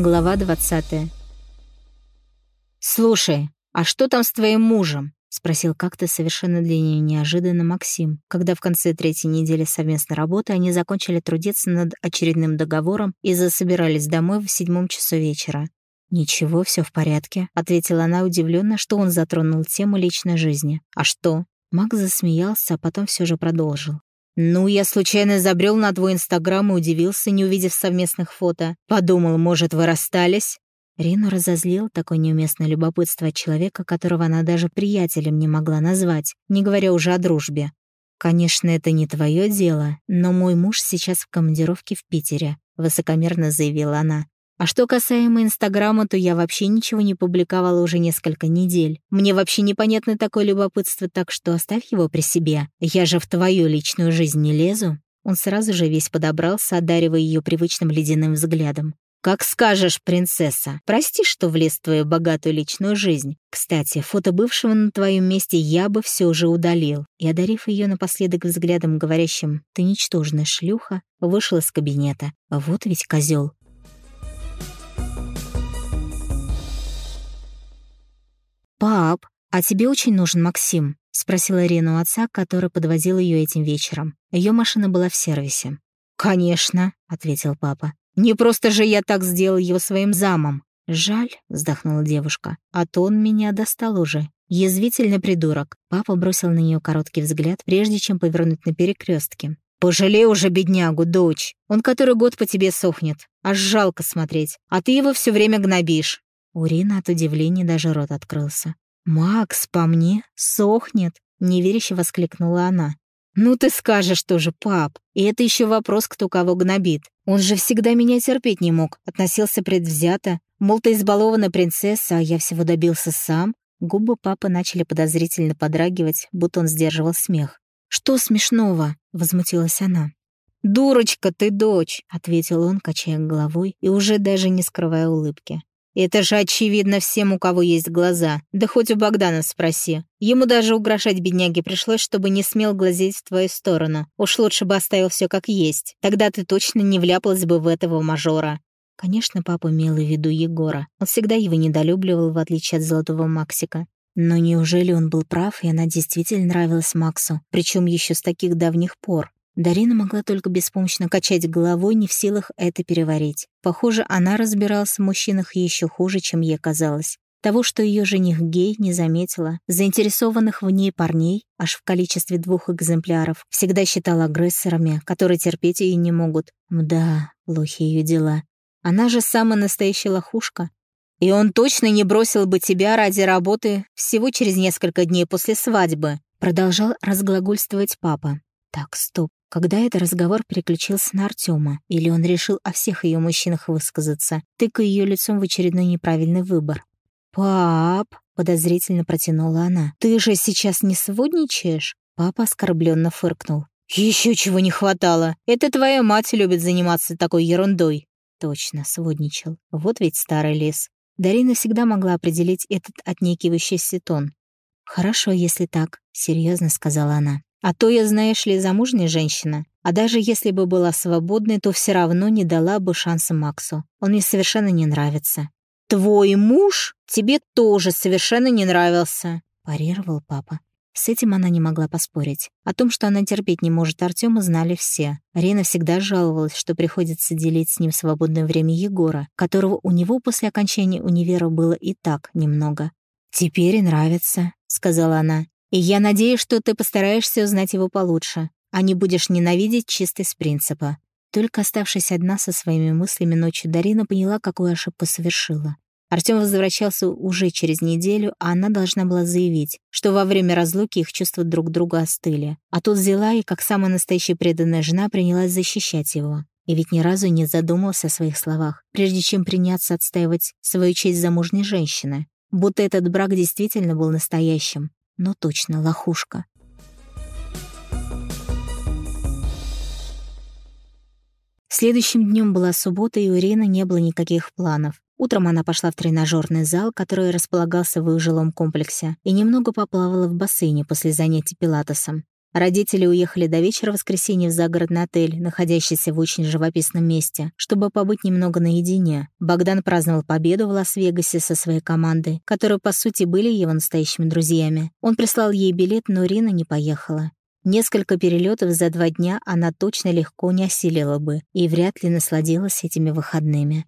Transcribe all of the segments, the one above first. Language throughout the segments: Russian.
Глава 20. «Слушай, а что там с твоим мужем?» — спросил как-то совершенно для нее неожиданно Максим, когда в конце третьей недели совместной работы они закончили трудиться над очередным договором и засобирались домой в седьмом часу вечера. «Ничего, все в порядке», — ответила она удивленно, что он затронул тему личной жизни. «А что?» Макс засмеялся, а потом все же продолжил. «Ну, я случайно забрел на твой инстаграм и удивился, не увидев совместных фото. Подумал, может, вы расстались?» Рину разозлил такое неуместное любопытство от человека, которого она даже приятелем не могла назвать, не говоря уже о дружбе. «Конечно, это не твое дело, но мой муж сейчас в командировке в Питере», — высокомерно заявила она. «А что касаемо Инстаграма, то я вообще ничего не публиковала уже несколько недель. Мне вообще непонятно такое любопытство, так что оставь его при себе. Я же в твою личную жизнь не лезу». Он сразу же весь подобрался, одаривая ее привычным ледяным взглядом. «Как скажешь, принцесса. Прости, что влез в твою богатую личную жизнь. Кстати, фото бывшего на твоем месте я бы все же удалил». И, одарив ее напоследок взглядом, говорящим «ты ничтожная шлюха», вышел из кабинета. Вот ведь козел. «Пап, а тебе очень нужен Максим?» — спросила Ирина у отца, который подвозил ее этим вечером. Ее машина была в сервисе. «Конечно», — ответил папа. Не просто же я так сделал его своим замом. Жаль, вздохнула девушка, а то он меня достал уже. Язвительный придурок. Папа бросил на нее короткий взгляд, прежде чем повернуть на перекрестке. «Пожалей уже беднягу, дочь. Он который год по тебе сохнет. Аж жалко смотреть. А ты его все время гнобишь». У Рины от удивления даже рот открылся. «Макс, по мне? Сохнет?» — неверяще воскликнула она. «Ну ты скажешь тоже, пап. И это еще вопрос, кто кого гнобит. Он же всегда меня терпеть не мог, относился предвзято. Мол, ты избалованная принцесса, а я всего добился сам». Губы папы начали подозрительно подрагивать, будто он сдерживал смех. «Что смешного?» — возмутилась она. «Дурочка ты, дочь!» — ответил он, качая головой и уже даже не скрывая улыбки. Это же очевидно всем, у кого есть глаза. Да хоть у Богдана спроси. Ему даже угрожать бедняге пришлось, чтобы не смел глазеть в твою сторону. Уж лучше бы оставил все как есть. Тогда ты точно не вляпалась бы в этого мажора. Конечно, папа имел в виду Егора. Он всегда его недолюбливал, в отличие от Золотого Максика. Но неужели он был прав, и она действительно нравилась Максу, причем еще с таких давних пор? Дарина могла только беспомощно качать головой, не в силах это переварить. Похоже, она разбиралась в мужчинах еще хуже, чем ей казалось. Того, что ее жених гей, не заметила. Заинтересованных в ней парней, аж в количестве двух экземпляров, всегда считала агрессорами, которые терпеть ее не могут. Мда, плохи ее дела. Она же самая настоящая лохушка. И он точно не бросил бы тебя ради работы всего через несколько дней после свадьбы, продолжал разглагольствовать папа. Так, стоп. Когда этот разговор переключился на Артема, или он решил о всех ее мужчинах высказаться, тыкая ее лицом в очередной неправильный выбор. «Пап!» — подозрительно протянула она. «Ты же сейчас не сводничаешь?» Папа оскорбленно фыркнул. Еще чего не хватало. Это твоя мать любит заниматься такой ерундой». Точно, сводничал. Вот ведь старый лес. Дарина всегда могла определить этот отнекивающийся тон. «Хорошо, если так», — серьезно сказала она. А то я, знаешь ли, замужняя женщина. А даже если бы была свободной, то все равно не дала бы шанса Максу. Он мне совершенно не нравится. «Твой муж тебе тоже совершенно не нравился», — парировал папа. С этим она не могла поспорить. О том, что она терпеть не может Артема, знали все. Рена всегда жаловалась, что приходится делить с ним свободное время Егора, которого у него после окончания универа было и так немного. «Теперь и нравится», — сказала она. И я надеюсь, что ты постараешься узнать его получше, а не будешь ненавидеть чисто с принципа». Только оставшись одна со своими мыслями ночью, Дарина поняла, какую ошибку совершила. Артём возвращался уже через неделю, а она должна была заявить, что во время разлуки их чувства друг к другу остыли. А тут взяла и, как самая настоящая преданная жена, принялась защищать его. И ведь ни разу не задумался о своих словах, прежде чем приняться отстаивать свою честь замужней женщины. Будто этот брак действительно был настоящим, но точно лохушка. Следующим днем была суббота, и у Ирины не было никаких планов. Утром она пошла в тренажерный зал, который располагался в их жилом комплексе, и немного поплавала в бассейне после занятий пилатесом. Родители уехали до вечера воскресенья в загородный отель, находящийся в очень живописном месте, чтобы побыть немного наедине. Богдан праздновал победу в Лас-Вегасе со своей командой, которые, по сути, были его настоящими друзьями. Он прислал ей билет, но Рина не поехала. Несколько перелетов за два дня она точно легко не осилила бы и вряд ли насладилась этими выходными.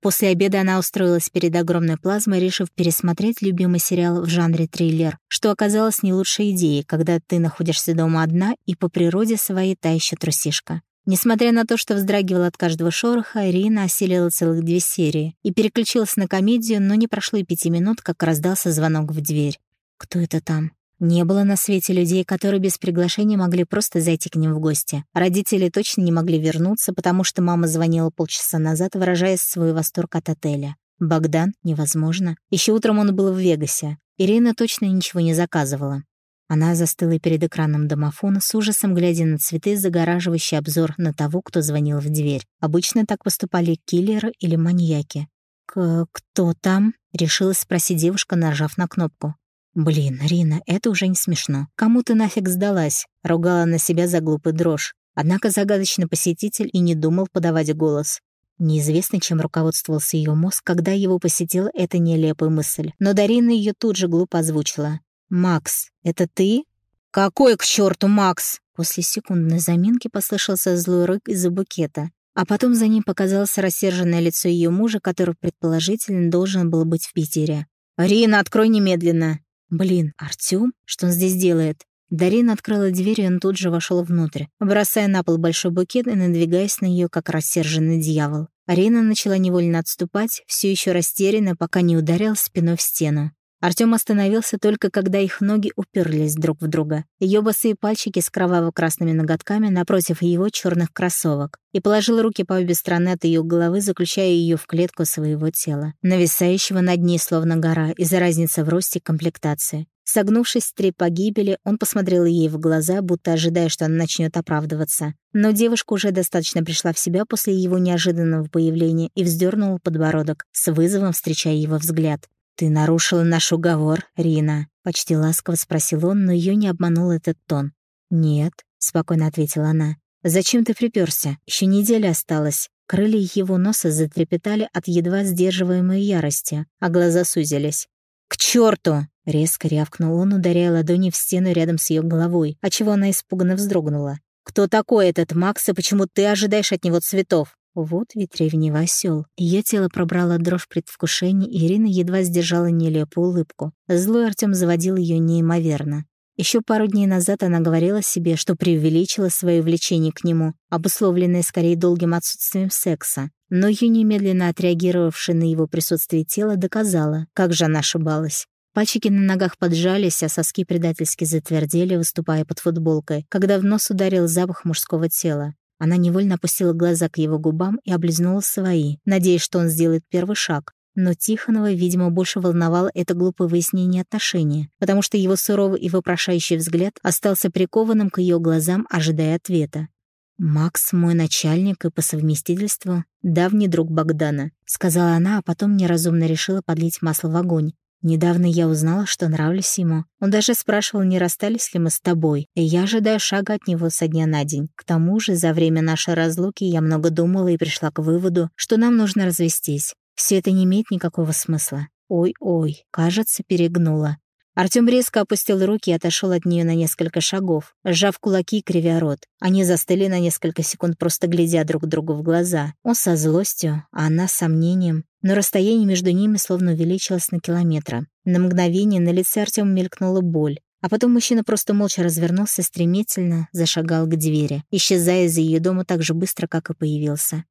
После обеда она устроилась перед огромной плазмой, решив пересмотреть любимый сериал в жанре триллер, что оказалось не лучшей идеей, когда ты находишься дома одна и по природе своей та еще трусишка. Несмотря на то, что вздрагивала от каждого шороха, Ирина осилила целых две серии и переключилась на комедию, но не прошло и пяти минут, как раздался звонок в дверь. «Кто это там?» Не было на свете людей, которые без приглашения могли просто зайти к ним в гости. Родители точно не могли вернуться, потому что мама звонила полчаса назад, выражая свой восторг от отеля. Богдан? Невозможно. Еще утром он был в Вегасе. Ирина точно ничего не заказывала. Она застыла перед экраном домофона, с ужасом глядя на цветы, загораживающий обзор на того, кто звонил в дверь. Обычно так поступали киллеры или маньяки. «К «Кто там?» — решила спросить девушка, нажав на кнопку. «Блин, Рина, это уже не смешно. Кому ты нафиг сдалась?» Ругала на себя за глупый дрожь. Однако загадочный посетитель и не думал подавать голос. Неизвестно, чем руководствовался ее мозг, когда его посетила эта нелепая мысль. Но Дарина ее тут же глупо озвучила. «Макс, это ты?» «Какой к черту Макс?» После секундной заминки послышался злой рык из-за букета. А потом за ним показалось рассерженное лицо ее мужа, который предположительно должен был быть в Питере. «Рина, открой немедленно!» Блин, Артём? Что он здесь делает? Дарина открыла дверь, и он тут же вошел внутрь, бросая на пол большой букет и надвигаясь на нее, как рассерженный дьявол. Арина начала невольно отступать, все еще растерянно, пока не ударил спиной в стену. Артём остановился только когда их ноги уперлись друг в друга. Ее босые пальчики с кроваво-красными ноготками напротив его черных кроссовок. И положил руки по обе стороны от ее головы, заключая ее в клетку своего тела, нависающего над ней словно гора из-за разницы в росте комплектации. Согнувшись три погибели, он посмотрел ей в глаза, будто ожидая, что она начнет оправдываться. Но девушка уже достаточно пришла в себя после его неожиданного появления и вздернула подбородок, с вызовом встречая его взгляд. «Ты нарушила наш уговор, Рина?» — почти ласково спросил он, но ее не обманул этот тон. «Нет», — спокойно ответила она. «Зачем ты приперся? Еще неделя осталась». Крылья его носа затрепетали от едва сдерживаемой ярости, а глаза сузились. «К черту! резко рявкнул он, ударяя ладони в стену рядом с ее головой, отчего она испуганно вздрогнула. «Кто такой этот Макс и почему ты ожидаешь от него цветов?» Вот ведь ревнивый осёл. Ее тело пробрало дрожь предвкушения, и Ирина едва сдержала нелепую улыбку. Злой Артём заводил ее неимоверно. Еще пару дней назад она говорила себе, что преувеличила свое влечение к нему, обусловленное скорее долгим отсутствием секса. Но ее немедленно отреагировавшее на его присутствие тело доказало, как же она ошибалась. Пальчики на ногах поджались, а соски предательски затвердели, выступая под футболкой, когда в нос ударил запах мужского тела. Она невольно опустила глаза к его губам и облизнула свои, надеясь, что он сделает первый шаг. Но Тихонова, видимо, больше волновало это глупое выяснение отношений, потому что его суровый и вопрошающий взгляд остался прикованным к ее глазам, ожидая ответа. «Макс мой начальник и по совместительству давний друг Богдана», сказала она, а потом неразумно решила подлить масло в огонь. Недавно я узнала, что нравлюсь ему. Он даже спрашивал, не расстались ли мы с тобой, и я ожидаю шага от него со дня на день. К тому же, за время нашей разлуки я много думала и пришла к выводу, что нам нужно развестись. Все это не имеет никакого смысла. Ой-ой, кажется, перегнула. Артём резко опустил руки и отошел от нее на несколько шагов, сжав кулаки и кривя рот. Они застыли на несколько секунд, просто глядя друг другу в глаза. Он со злостью, а она с сомнением. Но расстояние между ними словно увеличилось на километра. На мгновение на лице Артёма мелькнула боль. А потом мужчина просто молча развернулся стремительно, зашагал к двери, исчезая из ее дома так же быстро, как и появился.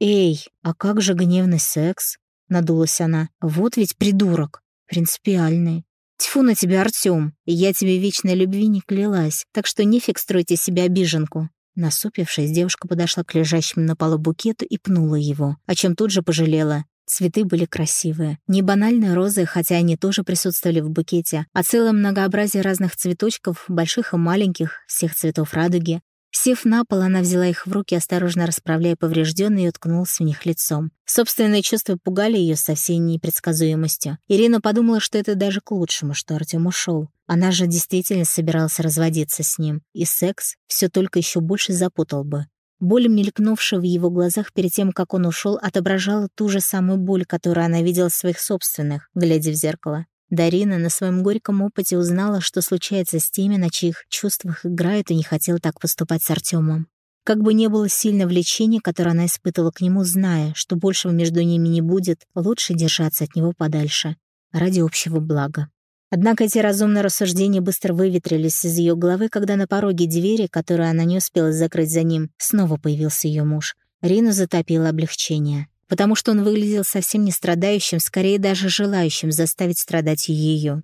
«Эй, а как же гневный секс?» — надулась она. «Вот ведь придурок. Принципиальный. Тьфу на тебя, Артём. Я тебе вечной любви не клялась, так что нефиг строить из себя обиженку». Насупившись, девушка подошла к лежащему на полу букету и пнула его, о чем тут же пожалела. Цветы были красивые. Не банальные розы, хотя они тоже присутствовали в букете, а целое многообразие разных цветочков, больших и маленьких, всех цветов радуги. Сев на пол, она взяла их в руки, осторожно расправляя поврежденные, и уткнулась в них лицом. Собственные чувства пугали ее со всей непредсказуемостью. Ирина подумала, что это даже к лучшему, что Артем ушел. Она же действительно собиралась разводиться с ним, и секс все только еще больше запутал бы. Боль, мелькнувшая в его глазах перед тем, как он ушел, отображала ту же самую боль, которую она видела в своих собственных, глядя в зеркало. Дарина на своем горьком опыте узнала, что случается с теми, на чьих чувствах играет, и не хотела так поступать с Артемом. Как бы не было сильно влечения, которое она испытывала к нему, зная, что большего между ними не будет, лучше держаться от него подальше, ради общего блага. Однако эти разумные рассуждения быстро выветрились из ее головы, когда на пороге двери, которую она не успела закрыть за ним, снова появился ее муж. Рину затопило облегчение потому что он выглядел совсем не страдающим, скорее даже желающим заставить страдать ее.